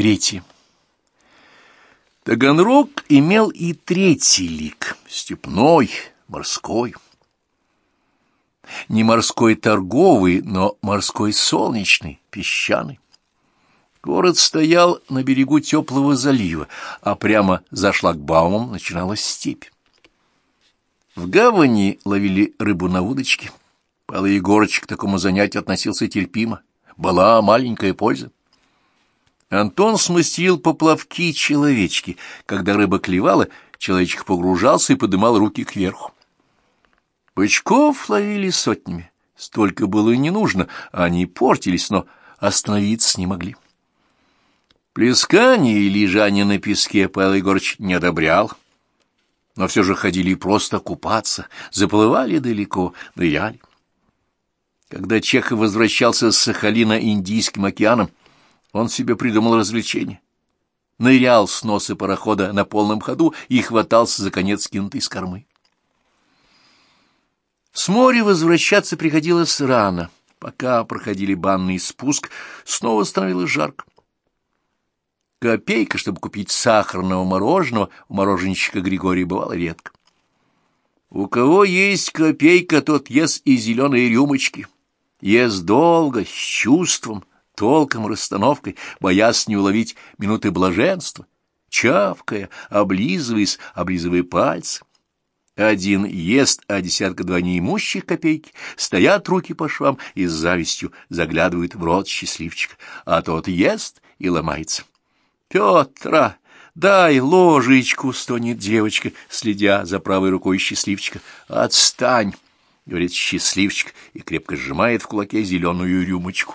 Третий. Таганрог имел и третий лик — степной, морской. Не морской торговый, но морской солнечный, песчаный. Город стоял на берегу теплого залива, а прямо за шлагбаумом начиналась степь. В гавани ловили рыбу на удочке. Павел Егорыч к такому занятию относился терпимо. Была маленькая польза. Антон смастерил поплавки-человечки. Когда рыба клевала, человечек погружался и подымал руки кверху. Бычков ловили сотнями. Столько было и не нужно, они портились, но остановиться не могли. Плескание и лежание на песке Павел Егорович не одобрял, но все же ходили просто купаться, заплывали далеко, ныряли. Когда Чехов возвращался с Сахалина Индийским океаном, он себе придумал развлечение. Нырял с носа парохода на полном ходу и хватался за конец кинутой с кормы. С моря возвращаться приходилось рано. Пока проходили банный спуск, снова становилось жарко. Копейка, чтобы купить сахарного мороженого, у мороженщика Григория бывало редко. У кого есть копейка, тот ест и зеленые рюмочки. Ест долго, с чувством, толком, расстановкой, боясь не уловить минуты блаженства, чавкая, облизываясь, облизывая пальцы. Один ест, а десятка-два неимущих копейки стоят руки по швам и с завистью заглядывают в рот счастливчика, а тот ест и ломается. «Петра, дай ложечку!» — стонет девочка, следя за правой рукой счастливчика. «Отстань!» — говорит счастливчик и крепко сжимает в кулаке зеленую рюмочку.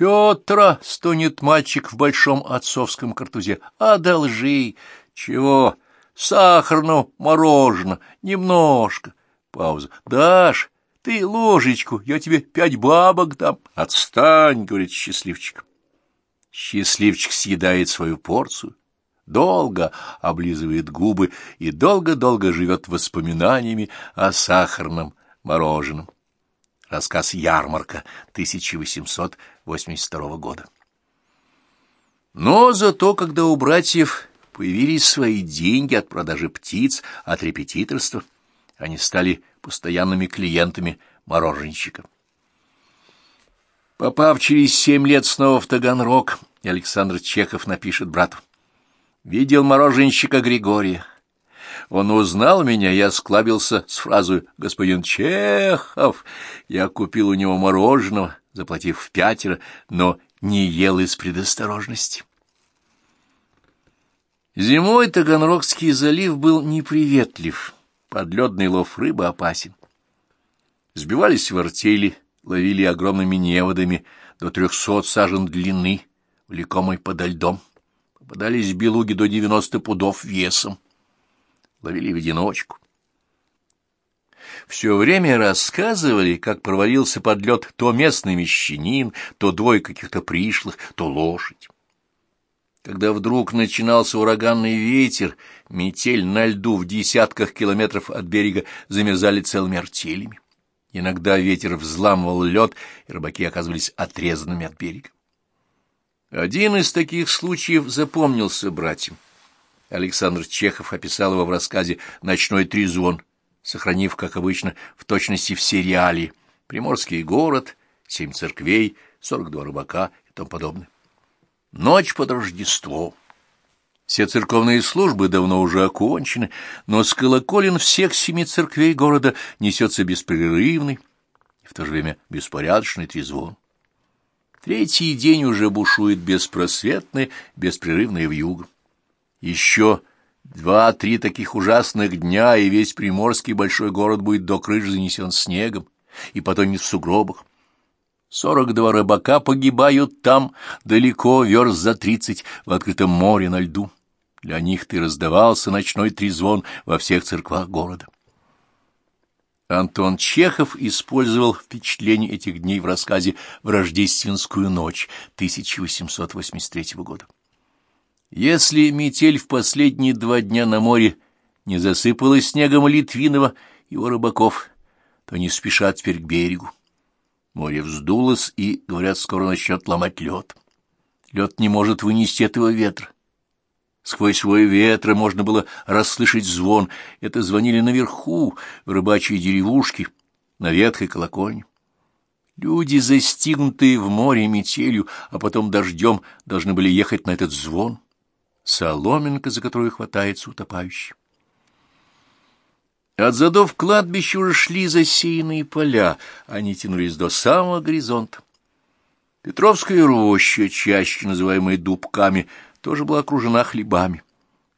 Петра, — стонет мальчик в большом отцовском картузе, — одолжи. Чего? Сахарного мороженого, немножко. Пауза. Дашь, ты ложечку, я тебе пять бабок дам. Отстань, — говорит счастливчик. Счастливчик съедает свою порцию, долго облизывает губы и долго-долго живет воспоминаниями о сахарном мороженом. Рассказ «Ярмарка» 1882 года. Но зато, когда у братьев появились свои деньги от продажи птиц, от репетиторства, они стали постоянными клиентами мороженщика. Попав через семь лет снова в Таганрог, Александр Чехов напишет брату. «Видел мороженщика Григория. Он узнал меня, я склабился с фразой «Господин Чехов». Я купил у него мороженого, заплатив в пятеро, но не ел из предосторожности. Зимой Таганрогский залив был неприветлив, подледный лов рыбы опасен. Сбивались в артели, ловили огромными неводами до трехсот сажен длины, влекомой подо льдом. Попадались белуги до девяносто пудов весом ловили в одиночку. Все время рассказывали, как провалился под лед то местный мещанин, то двое каких-то пришлых, то лошадь. Когда вдруг начинался ураганный ветер, метель на льду в десятках километров от берега замерзали целыми артелями. Иногда ветер взламывал лед, и рыбаки оказывались отрезанными от берега. Один из таких случаев запомнился братьям. Александр Чехов описал его в рассказе «Ночной трезвон», сохранив, как обычно, в точности все реалии. Приморский город, семь церквей, сорок два рыбака и тому подобное. Ночь под Рождество. Все церковные службы давно уже окончены, но с колоколен всех семи церквей города несется беспрерывный и в то же время беспорядочный трезвон. Третий день уже бушует беспросветный, беспрерывный вьюга. Еще два-три таких ужасных дня, и весь приморский большой город будет до крыш занесен снегом и потонет в сугробах. Сорок два рыбака погибают там, далеко, верст за тридцать, в открытом море на льду. Для них ты раздавался ночной трезвон во всех церквах города. Антон Чехов использовал впечатление этих дней в рассказе «В рождественскую ночь» 1883 года. Если метель в последние два дня на море не засыпала снегом Литвинова его рыбаков, то не спешат теперь к берегу. Море вздулось и, говорят, скоро начнет ломать лед. Лед не может вынести этого ветра. Сквозь свой ветра можно было расслышать звон. Это звонили наверху, в рыбачьей деревушке, на ветхой колокольне. Люди, застигнутые в море метелью, а потом дождем, должны были ехать на этот звон. Соломинка, за которую хватается утопающий. От задов кладбища уже шли засеянные поля, они тянулись до самого горизонта. Петровская роща, чаще называемая дубками, тоже была окружена хлебами.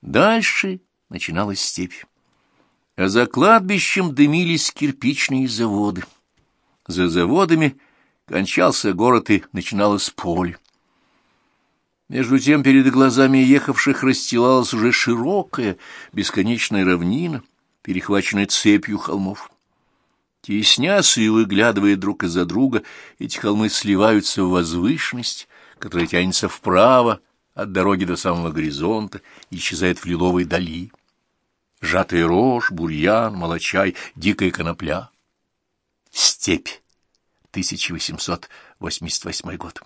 Дальше начиналась степь. А за кладбищем дымились кирпичные заводы. За заводами кончался город и начиналось поле. Между тем перед глазами ехавших расстилалась уже широкая, бесконечная равнина, перехваченная цепью холмов. Теснясь и выглядывая друг из-за друга, эти холмы сливаются в возвышенность, которая тянется вправо от дороги до самого горизонта и исчезает в лиловой дали. Жатая рожь, бурьян, молочай, дикая конопля. Степь. 1888 год.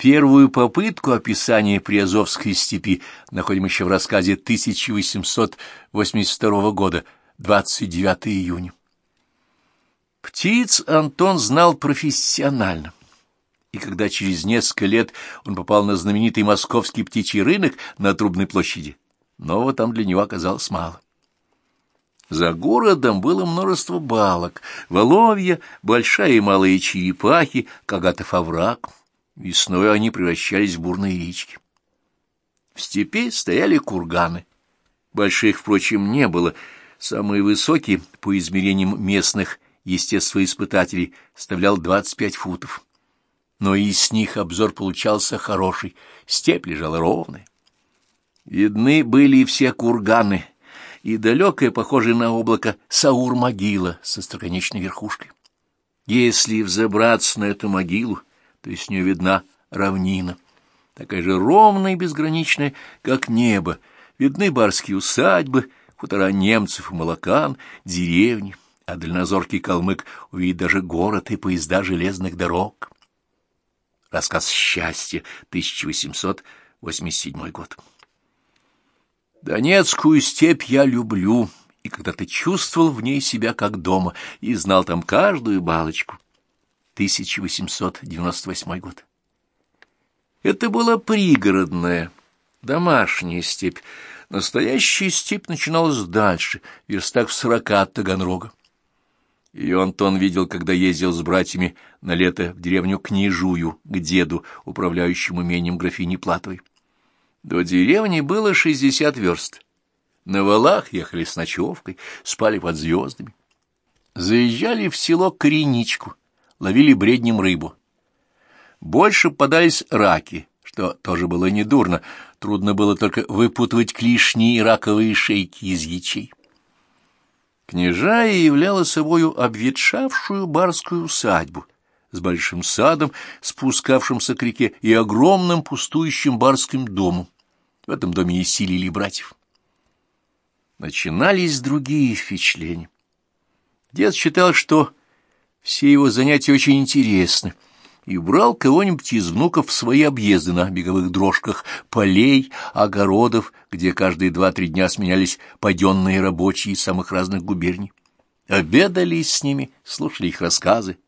Первую попытку описания Приазовской степи находим еще в рассказе 1882 года, 29 июня. Птиц Антон знал профессионально, и когда через несколько лет он попал на знаменитый московский птичий рынок на Трубной площади, нового там для него оказалось мало. За городом было множество балок, воловья, большая и малая черепахи, Кагатов овраг — Весной они превращались в бурные речки. В степи стояли курганы. Больших, впрочем, не было. Самый высокий, по измерениям местных естествоиспытателей, составлял 25 футов. Но из них обзор получался хороший, степь лежала ровная. Видны были и все курганы, и далекая, похожая на облако, Саур-могила со строконечной верхушкой. Если взобраться на эту могилу, то есть с нее видна равнина, такая же ровная и безграничная, как небо, видны барские усадьбы, хутора немцев и молокан, деревни, а дальнозоркий калмык увидит даже город и поезда железных дорог. Рассказ «Счастье», 1887 год. Донецкую степь я люблю, и когда ты чувствовал в ней себя как дома и знал там каждую балочку — 1898 год. Это была пригородная, домашняя степь. Настоящая степь начиналась дальше, в верстах в сорока от Таганрога. Ее Антон видел, когда ездил с братьями на лето в деревню Княжую, к деду, управляющему имением графини Платовой. До деревни было шестьдесят верст. На валах ехали с ночевкой, спали под звездами. Заезжали в село Кореничку, ловили бреднем рыбу. Больше подались раки, что тоже было недурно, трудно было только выпутывать клешни и раковые шейки из ячей. Княжая являла собою обветшавшую барскую усадьбу с большим садом, спускавшимся к реке, и огромным пустующим барским домом. В этом доме и селили братьев. Начинались другие впечатления. Дед считал, что все его занятия очень интересны, и брал кого-нибудь из внуков в свои объезды на беговых дрожках полей, огородов, где каждые два-три дня сменялись паденные рабочие из самых разных губерний. Обедали с ними, слушали их рассказы,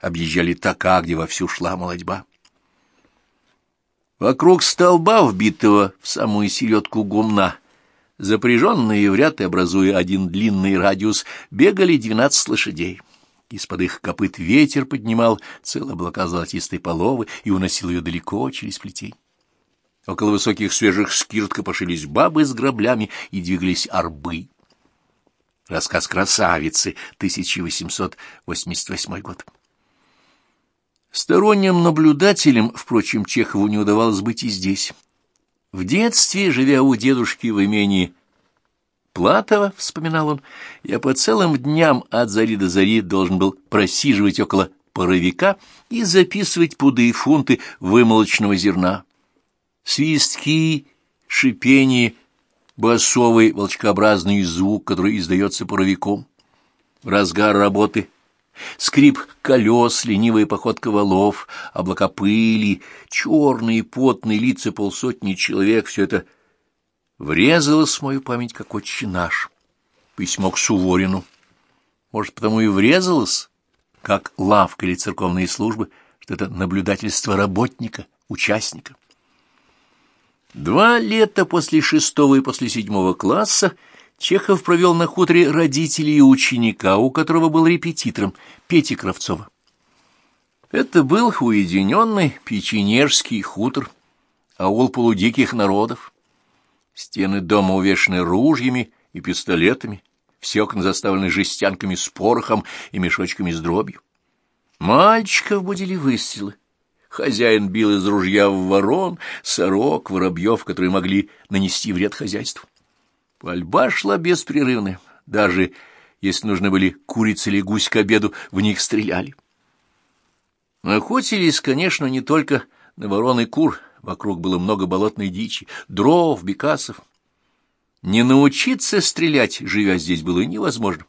объезжали така, где вовсю шла молодьба. Вокруг столба, вбитого в самую середку гумна, запряженные в ряд и образуя один длинный радиус, бегали двенадцать лошадей. Из-под их копыт ветер поднимал целые облака золотистой половы и уносил ее далеко через плетень. Около высоких свежих скирт копошились бабы с граблями и двигались арбы. Рассказ красавицы, 1888 год. Сторонним наблюдателем, впрочем, Чехову не удавалось быть и здесь. В детстве, живя у дедушки в имении Платова, — вспоминал он, — я по целым дням от зари до зари должен был просиживать около паровика и записывать пуды и фунты вымолочного зерна. Свистки, шипение, басовый волчкообразный звук, который издается паровиком. Разгар работы скрип колес, ленивая походка валов, облака пыли, черные потные лица полсотни человек — все это врезалось в мою память как отче наш. Письмо к Суворину. Может, потому и врезалось, как лавка или церковные службы, что это наблюдательство работника, участника. Два лета после шестого и после седьмого класса Чехов провел на хуторе родителей и ученика, у которого был репетитором, Пети Кравцова. Это был уединенный печенежский хутор, аул полудиких народов. Стены дома увешаны ружьями и пистолетами, все окна заставлены жестянками с порохом и мешочками с дробью. Мальчиков будили выстрелы. Хозяин бил из ружья в ворон, сорок, воробьев, которые могли нанести вред хозяйству. Пальба шла беспрерывно. Даже если нужны были курицы или гусь к обеду, в них стреляли. Охотились, конечно, не только на ворон и кур. Вокруг было много болотной дичи, дров, бекасов. Не научиться стрелять, живя здесь, было невозможно.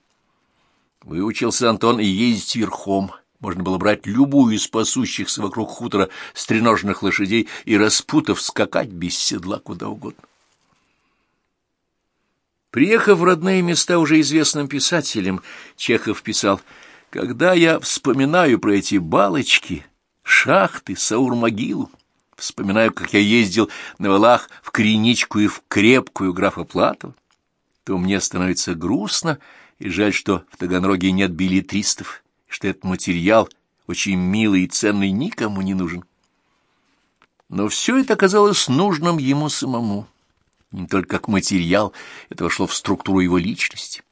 Выучился Антон и ездить верхом. Можно было брать любую из пасущихся вокруг хутора стреножных лошадей и, распутав, скакать без седла куда угодно. Приехав в родные места уже известным писателем, Чехов писал, «Когда я вспоминаю про эти балочки, шахты, Саур-могилу, вспоминаю, как я ездил на валах в Криничку и в Крепкую графа Платова, то мне становится грустно и жаль, что в Таганроге нет билетристов, что этот материал, очень милый и ценный, никому не нужен. Но все это оказалось нужным ему самому не только как материал, это вошло в структуру его личности.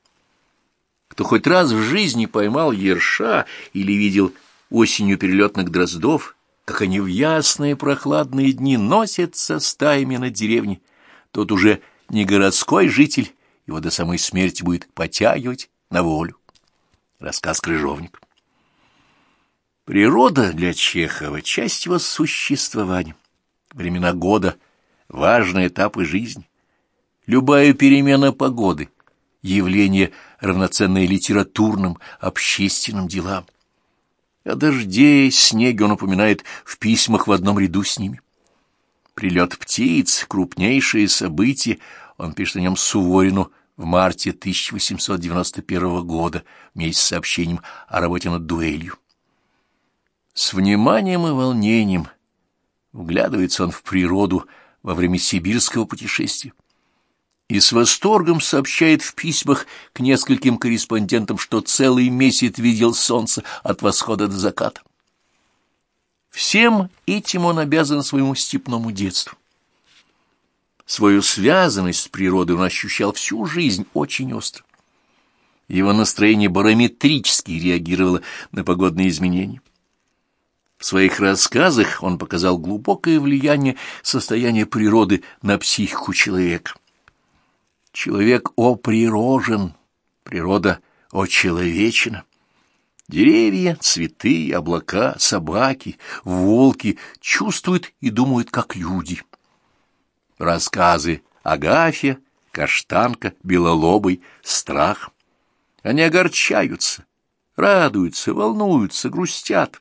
Кто хоть раз в жизни поймал ерша или видел осенью перелетных дроздов, как они в ясные прохладные дни носятся стаями над деревней, тот уже не городской житель, его до самой смерти будет потягивать на волю. Рассказ «Крыжовник». Природа для Чехова — часть его существования. Времена года — важные этапы жизни. Любая перемена погоды — явление, равноценное литературным, общественным делам. О дожде и снеге он упоминает в письмах в одном ряду с ними. Прилет птиц — крупнейшее событие, он пишет о нем Суворину в марте 1891 года вместе с сообщением о работе над дуэлью. С вниманием и волнением вглядывается он в природу во время сибирского путешествия и с восторгом сообщает в письмах к нескольким корреспондентам, что целый месяц видел солнце от восхода до заката. Всем этим он обязан своему степному детству. Свою связанность с природой он ощущал всю жизнь очень остро. Его настроение барометрически реагировало на погодные изменения. В своих рассказах он показал глубокое влияние состояния природы на психику человека. Человек оприрожен, природа очеловечена. Деревья, цветы, облака, собаки, волки чувствуют и думают, как люди. Рассказы Агафья, Каштанка, Белолобый, Страх. Они огорчаются, радуются, волнуются, грустят.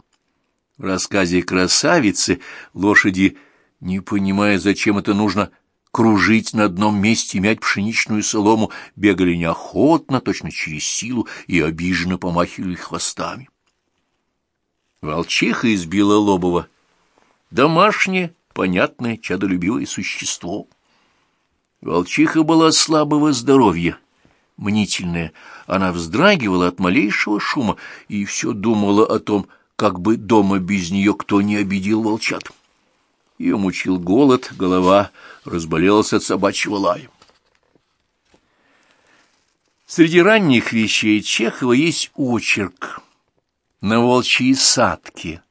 В рассказе «Красавицы» лошади, не понимая, зачем это нужно, кружить на одном месте, мять пшеничную солому, бегали неохотно, точно через силу, и обиженно помахивали хвостами. Волчиха из Белолобова — домашнее, понятное, чадолюбивое существо. Волчиха была слабого здоровья, мнительная. Она вздрагивала от малейшего шума и все думала о том, как бы дома без нее кто не обидел волчат. Ее мучил голод, голова разболелась от собачьего лая. Среди ранних вещей Чехова есть очерк на волчьей садке,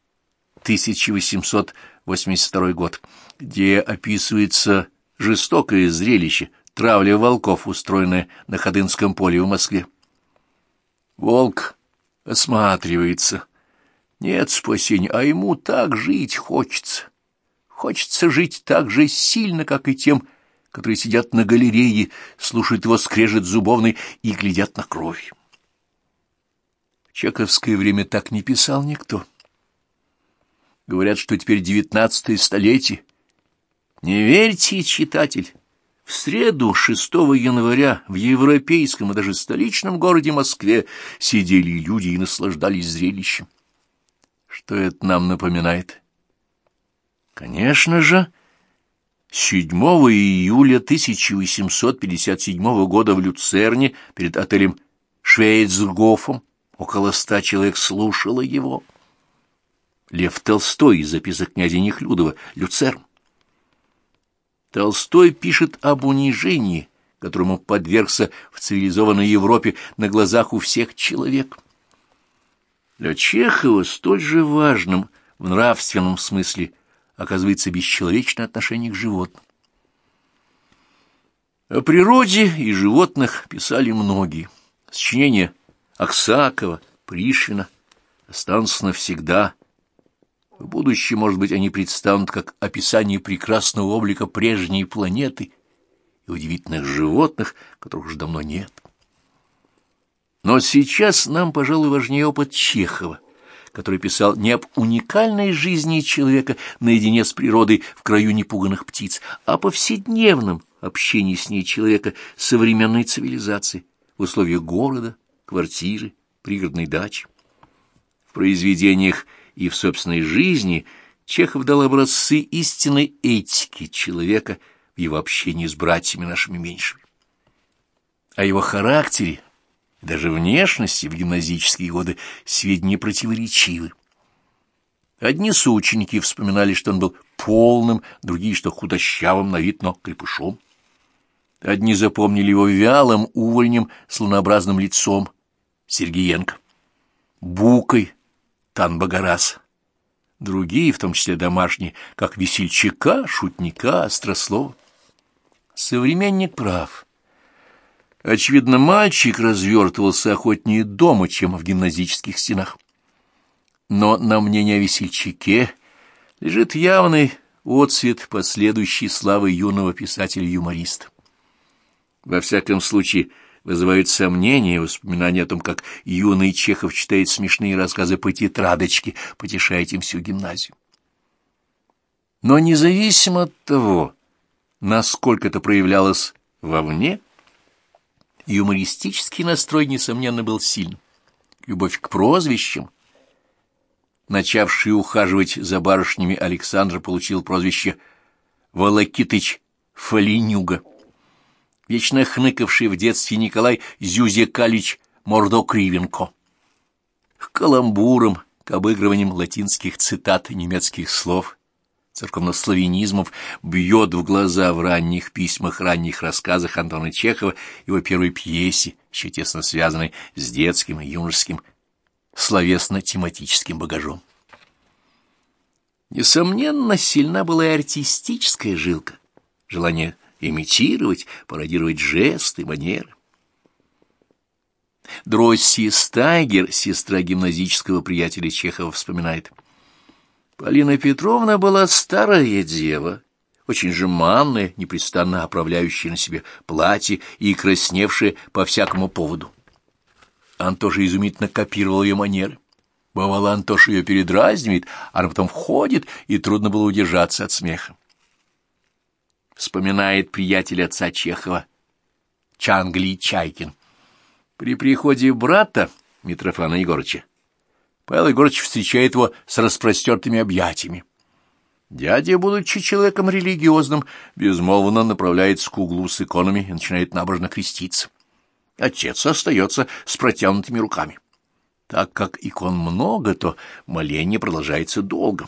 1882 год, где описывается жестокое зрелище травля волков, устроенное на Ходынском поле в Москве. Волк осматривается. Нет спасения, а ему так жить хочется. Хочется жить так же сильно, как и тем, которые сидят на галерее, слушают его скрежет зубовный и глядят на кровь. чековское время так не писал никто. Говорят, что теперь девятнадцатое столетие. Не верьте, читатель. В среду, 6 января, в европейском и даже столичном городе Москве сидели люди и наслаждались зрелищем. Что это нам напоминает? Конечно же, 7 июля 1857 года в Люцерне перед отелем Швейцгофом около ста человек слушало его. Лев Толстой из записок князя Нехлюдова «Люцерн». Толстой пишет об унижении, которому подвергся в цивилизованной Европе на глазах у всех человек. Для Чехова столь же важным в нравственном смысле оказывается бесчеловечное отношение к животным. О природе и животных писали многие. Сочинения Аксакова, Пришвина останутся навсегда – в будущем, может быть, они предстанут как описание прекрасного облика прежней планеты и удивительных животных, которых уже давно нет. Но сейчас нам, пожалуй, важнее опыт Чехова, который писал не об уникальной жизни человека наедине с природой в краю непуганных птиц, а о повседневном общении с ней человека современной цивилизации в условиях города, квартиры, пригородной дачи. В произведениях и в собственной жизни Чехов дал образцы истинной этики человека в его общении с братьями нашими меньшими. О его характере, даже внешности в гимназические годы сведения противоречивы. Одни соученики вспоминали, что он был полным, другие, что худощавым на вид, но крепышом. Одни запомнили его вялым, увольнем, слонообразным лицом, Сергеенко, букой, Танбагарас. Другие, в том числе домашние, как весельчака, шутника, острослова. Современник прав. Очевидно, мальчик развертывался охотнее дома, чем в гимназических стенах. Но на мнение о весельчаке лежит явный отцвет последующей славы юного писателя-юмориста. Во всяком случае, вызывают сомнения воспоминания о том, как юный Чехов читает смешные рассказы по тетрадочке, потешая этим всю гимназию. Но независимо от того, насколько это проявлялось вовне, юмористический настрой, несомненно, был сильным. Любовь к прозвищам, начавший ухаживать за барышнями, Александр получил прозвище Волокитыч Фалинюга вечно хныкавший в детстве Николай Зюзекалич Мордокривенко. К каламбурам, к обыгрываниям латинских цитат немецких слов, церковнославянизмов бьет в глаза в ранних письмах, ранних рассказах Антона Чехова, его первой пьесе, еще тесно связанной с детским и юношеским словесно-тематическим багажом. Несомненно, сильна была и артистическая жилка, желание имитировать, пародировать жесты, манеры. Дросси Стайгер, сестра гимназического приятеля Чехова, вспоминает. Полина Петровна была старая дева, очень жеманная, непрестанно оправляющая на себе платье и красневшая по всякому поводу. Антоша изумительно копировал ее манеры. Бывало, Антоша ее передразнивает, а она потом входит, и трудно было удержаться от смеха вспоминает приятель отца Чехова Чангли Чайкин. При приходе брата Митрофана Егорыча Павел Егорович встречает его с распростертыми объятиями. Дядя, будучи человеком религиозным, безмолвно направляется к углу с иконами и начинает набожно креститься. Отец остается с протянутыми руками. Так как икон много, то моление продолжается долго.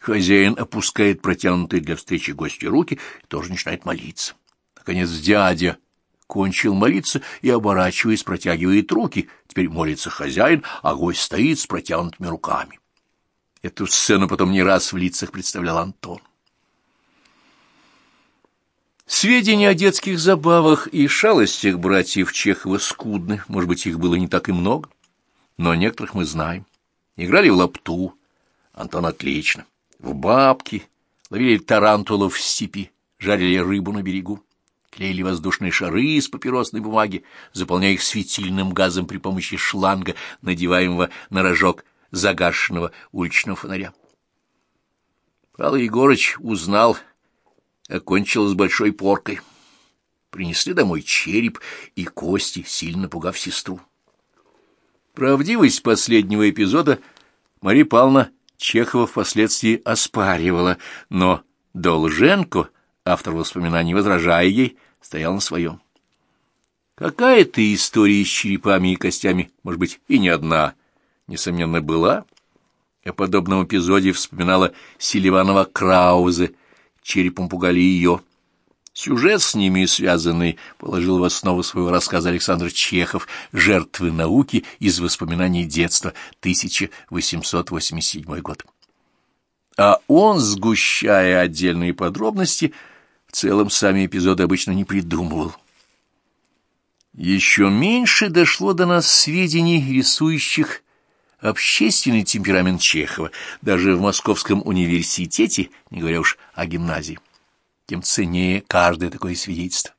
Хозяин опускает протянутые для встречи гости руки и тоже начинает молиться. Наконец дядя кончил молиться и, оборачиваясь, протягивает руки. Теперь молится хозяин, а гость стоит с протянутыми руками. Эту сцену потом не раз в лицах представлял Антон. Сведения о детских забавах и шалостях братьев Чехова скудны, может быть, их было не так и много, но некоторых мы знаем. Играли в лапту, Антон отлично в бабки, ловили тарантулов в степи, жарили рыбу на берегу. Клеили воздушные шары из папиросной бумаги, заполняя их светильным газом при помощи шланга, надеваемого на рожок загашенного уличного фонаря. Павел Егорыч узнал, окончил с большой поркой. Принесли домой череп и кости, сильно напугав сестру. Правдивость последнего эпизода Мария Павловна Чехова впоследствии оспаривала, но Долженко, автор воспоминаний, возражая ей, стоял на своем. Какая-то история с черепами и костями, может быть, и не одна, несомненно, была. О подобном эпизоде вспоминала Селиванова Краузе, черепом пугали ее. Сюжет с ними связанный положил в основу своего рассказа Александр Чехов «Жертвы науки» из воспоминаний детства, 1887 год. А он, сгущая отдельные подробности, в целом сами эпизоды обычно не придумывал. Еще меньше дошло до нас сведений, рисующих общественный темперамент Чехова, даже в Московском университете, не говоря уж о гимназии тем ценнее каждое такое свидетельство.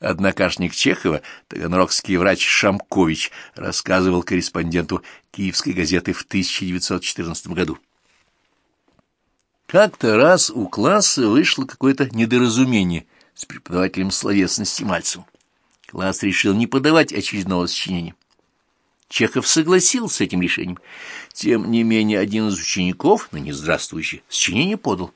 Однокашник Чехова, таганрогский врач Шамкович, рассказывал корреспонденту Киевской газеты в 1914 году. Как-то раз у класса вышло какое-то недоразумение с преподавателем словесности Мальцевым. Класс решил не подавать очередного сочинения. Чехов согласился с этим решением. Тем не менее, один из учеников, ныне здравствующий, сочинение подал.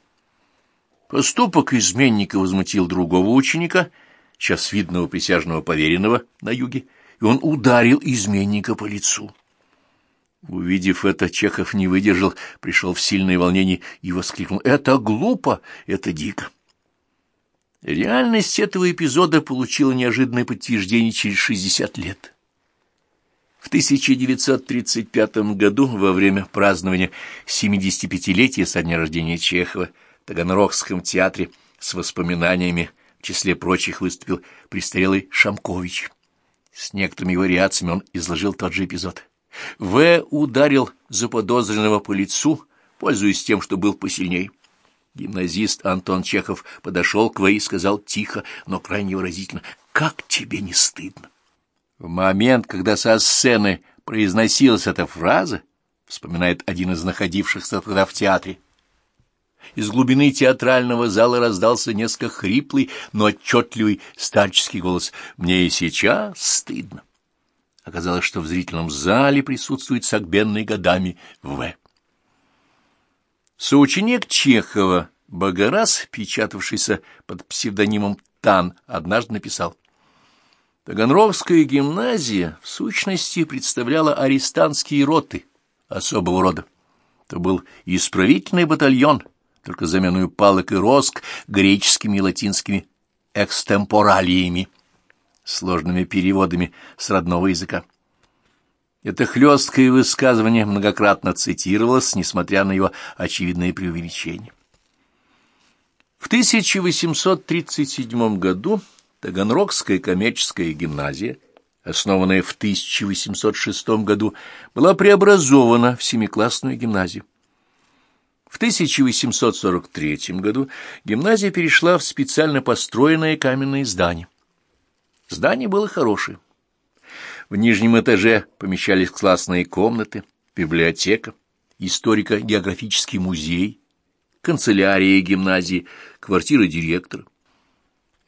Поступок изменника возмутил другого ученика, сейчас видного присяжного поверенного на юге, и он ударил изменника по лицу. Увидев это, Чехов не выдержал, пришел в сильное волнение и воскликнул «Это глупо! Это дико!» Реальность этого эпизода получила неожиданное подтверждение через 60 лет. В 1935 году, во время празднования 75-летия со дня рождения Чехова, Таганрогском театре с воспоминаниями, в числе прочих выступил престарелый Шамкович. С некоторыми вариациями он изложил тот же эпизод. В. ударил заподозренного по лицу, пользуясь тем, что был посильней. Гимназист Антон Чехов подошел к В. и сказал тихо, но крайне выразительно, «Как тебе не стыдно?» В момент, когда со сцены произносилась эта фраза, вспоминает один из находившихся тогда в театре, из глубины театрального зала раздался несколько хриплый, но отчетливый старческий голос. «Мне и сейчас стыдно». Оказалось, что в зрительном зале присутствует сагбенный годами В. Соученик Чехова Богораз, печатавшийся под псевдонимом Тан, однажды написал Таганровская гимназия в сущности представляла арестантские роты особого рода. Это был исправительный батальон, только заменую палок и роск греческими и латинскими экстемпоралиями, сложными переводами с родного языка. Это хлесткое высказывание многократно цитировалось, несмотря на его очевидное преувеличение. В 1837 году Таганрогская коммерческая гимназия, основанная в 1806 году, была преобразована в семиклассную гимназию. В 1843 году гимназия перешла в специально построенное каменное здание. Здание было хорошее. В нижнем этаже помещались классные комнаты, библиотека, историко-географический музей, канцелярия гимназии, квартира директора.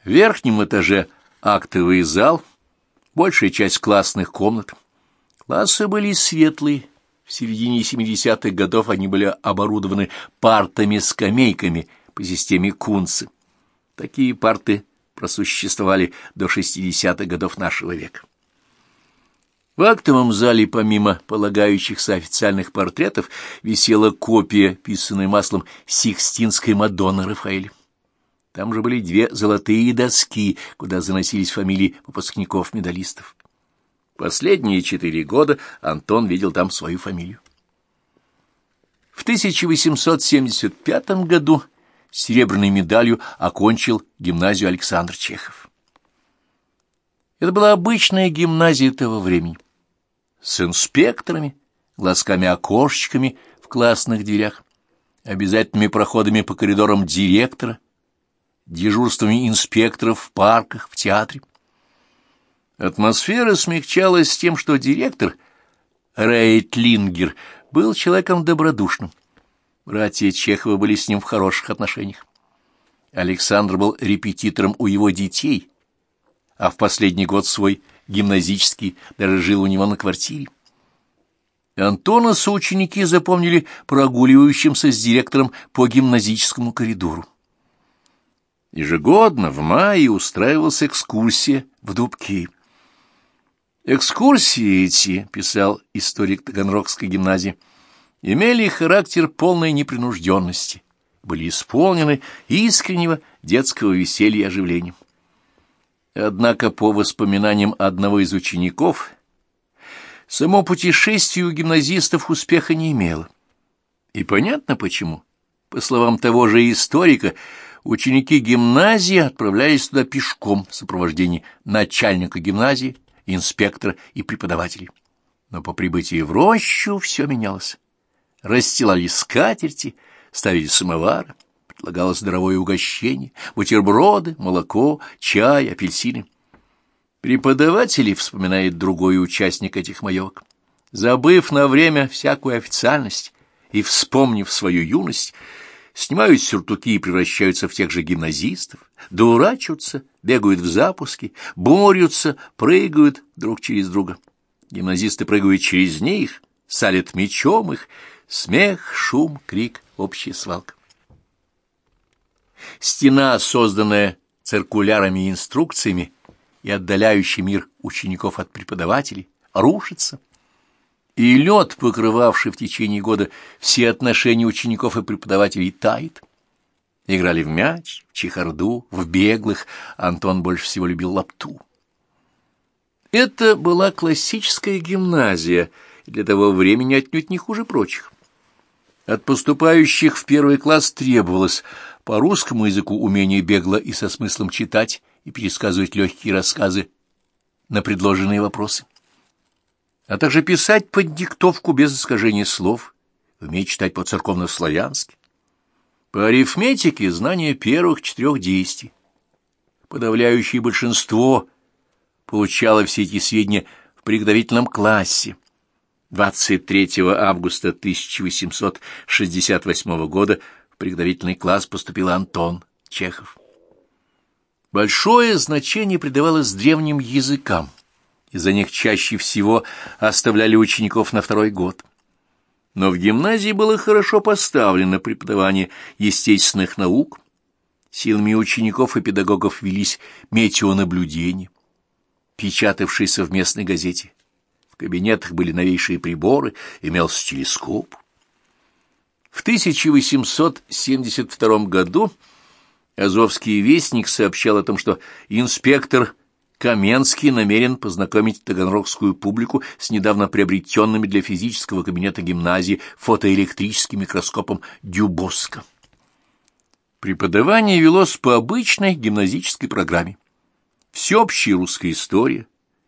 В верхнем этаже актовый зал, большая часть классных комнат. Классы были светлые, в середине 70-х годов они были оборудованы партами-скамейками по системе Кунцы. Такие парты просуществовали до 60-х годов нашего века. В актовом зале, помимо полагающихся официальных портретов, висела копия, писанная маслом, Сикстинской Мадонны Рафаэля. Там же были две золотые доски, куда заносились фамилии выпускников-медалистов. Последние четыре года Антон видел там свою фамилию. В 1875 году серебряной медалью окончил гимназию Александр Чехов. Это была обычная гимназия того времени, с инспекторами, глазками-окошечками в классных дверях, обязательными проходами по коридорам директора, дежурствами инспекторов в парках, в театре. Атмосфера смягчалась тем, что директор Рейтлингер был человеком добродушным. Братья Чехова были с ним в хороших отношениях. Александр был репетитором у его детей, а в последний год свой гимназический даже жил у него на квартире. Антона соученики запомнили прогуливающимся с директором по гимназическому коридору. Ежегодно в мае устраивалась экскурсия в Дубки. Экскурсии эти, писал историк Таганрогской гимназии, имели характер полной непринужденности, были исполнены искреннего детского веселья и оживления. Однако, по воспоминаниям одного из учеников, само путешествие у гимназистов успеха не имело. И понятно почему. По словам того же историка, ученики гимназии отправлялись туда пешком в сопровождении начальника гимназии, инспектора и преподавателей. Но по прибытии в рощу все менялось. Расстилали скатерти, ставили самовары, предлагалось здоровое угощение, бутерброды, молоко, чай, апельсины. Преподаватели, вспоминает другой участник этих маевок, забыв на время всякую официальность и вспомнив свою юность, снимают сюртуки и превращаются в тех же гимназистов, дурачатся, бегают в запуске, борются, прыгают друг через друга. Гимназисты прыгают через них, салят мечом их, смех, шум, крик, общая свалка. Стена, созданная циркулярами и инструкциями и отдаляющий мир учеников от преподавателей, рушится и лед, покрывавший в течение года все отношения учеников и преподавателей, тает. Играли в мяч, в чехарду, в беглых, Антон больше всего любил лапту. Это была классическая гимназия, для того времени отнюдь не хуже прочих. От поступающих в первый класс требовалось по русскому языку умение бегло и со смыслом читать и пересказывать легкие рассказы на предложенные вопросы а также писать под диктовку без искажения слов, уметь читать по-церковно-славянски. По арифметике знание первых четырех действий. Подавляющее большинство получало все эти сведения в приготовительном классе. 23 августа 1868 года в приготовительный класс поступил Антон Чехов. Большое значение придавалось древним языкам из-за них чаще всего оставляли учеников на второй год. Но в гимназии было хорошо поставлено преподавание естественных наук, силами учеников и педагогов велись метеонаблюдения, печатавшиеся в местной газете. В кабинетах были новейшие приборы, имелся телескоп. В 1872 году Азовский вестник сообщал о том, что инспектор Каменский намерен познакомить таганрогскую публику с недавно приобретенными для физического кабинета гимназии фотоэлектрическим микроскопом Дюбоска. Преподавание велось по обычной гимназической программе. Всеобщая русская история,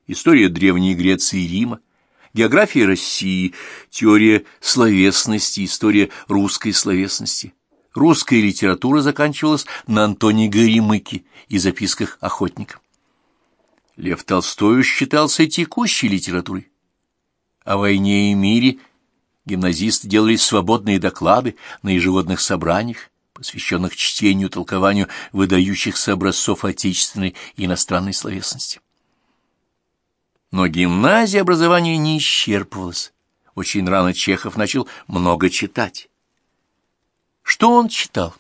история Древней Греции и Рима, география России, теория словесности, история русской словесности. Русская литература заканчивалась на Антоне Горемыке и записках охотника. Лев Толстой считался текущей литературой. О войне и мире гимназисты делали свободные доклады на ежегодных собраниях, посвященных чтению и толкованию выдающихся образцов отечественной и иностранной словесности. Но гимназия образования не исчерпывалась. Очень рано Чехов начал много читать. Что он читал?